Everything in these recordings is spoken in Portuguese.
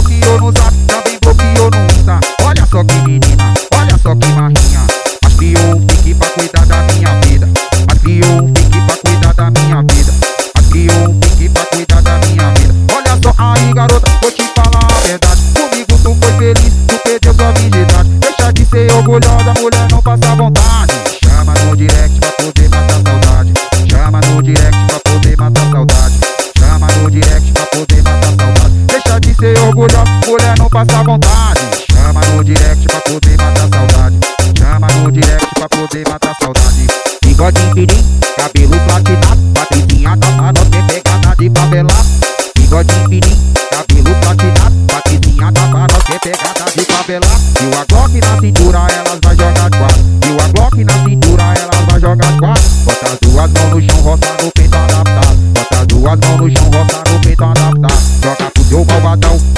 bloqueou no vontade. Chama no direct pra poder matar saudade. Chama no direct pra poder matar saudade. Bigode pirim, cabelo platinado. Patricinha da Maroc, é pegada de favelar. Bigode pirim, cabelo platinado. Patricinha da Maroc, é pegada de favelar. E o Glock na cintura, elas vai jogar quatro. E o Glock na cintura, elas vai jogar quatro. Bota as duas mãos no chão, roça no peito adaptado. Bota as duas mãos no chão, roça no peito adaptado. Joga pro teu malvadão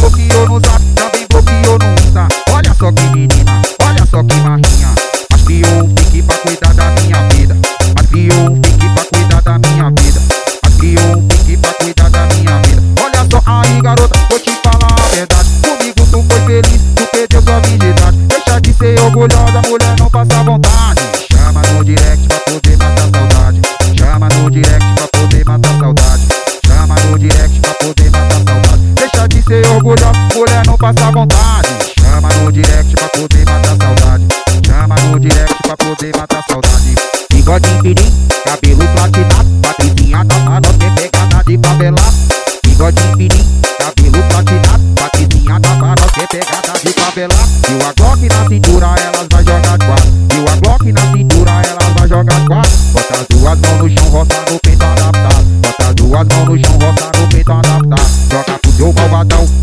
bloqueou no zap, também bloqueou no Insta. Olha só que menina, olha só que marrinha. Mas criou um fique pra cuidar da minha vida. Mas criou um fique pra cuidar da minha vida. Mas criou um fique pra cuidar da minha vida. Olha só aí, garota, vou te falar a verdade. Comigo tu foi feliz, tu perdeu sua virgindade. Deixa de ser orgulhosa, mulher, não passa vontade. frescura, mulher é não passa vontade. Chama no direct pra poder matar saudade. Chama no direct pra poder matar saudade. Bigode em cabelo platinado. Patricinha da mano, tem é pegada de favelado. Bigode em pirim, cabelo platinado. Patricinha da mano, tem é pegada de favelado. E o Glock na cintura, elas vai jogar quatro. E o Glock na cintura, elas vai jogar quatro. Bota as duas mãos no chão, roça no peito adaptado. Bota as duas mãos no chão, roça no peito adaptado. Joga pro teu malvadão.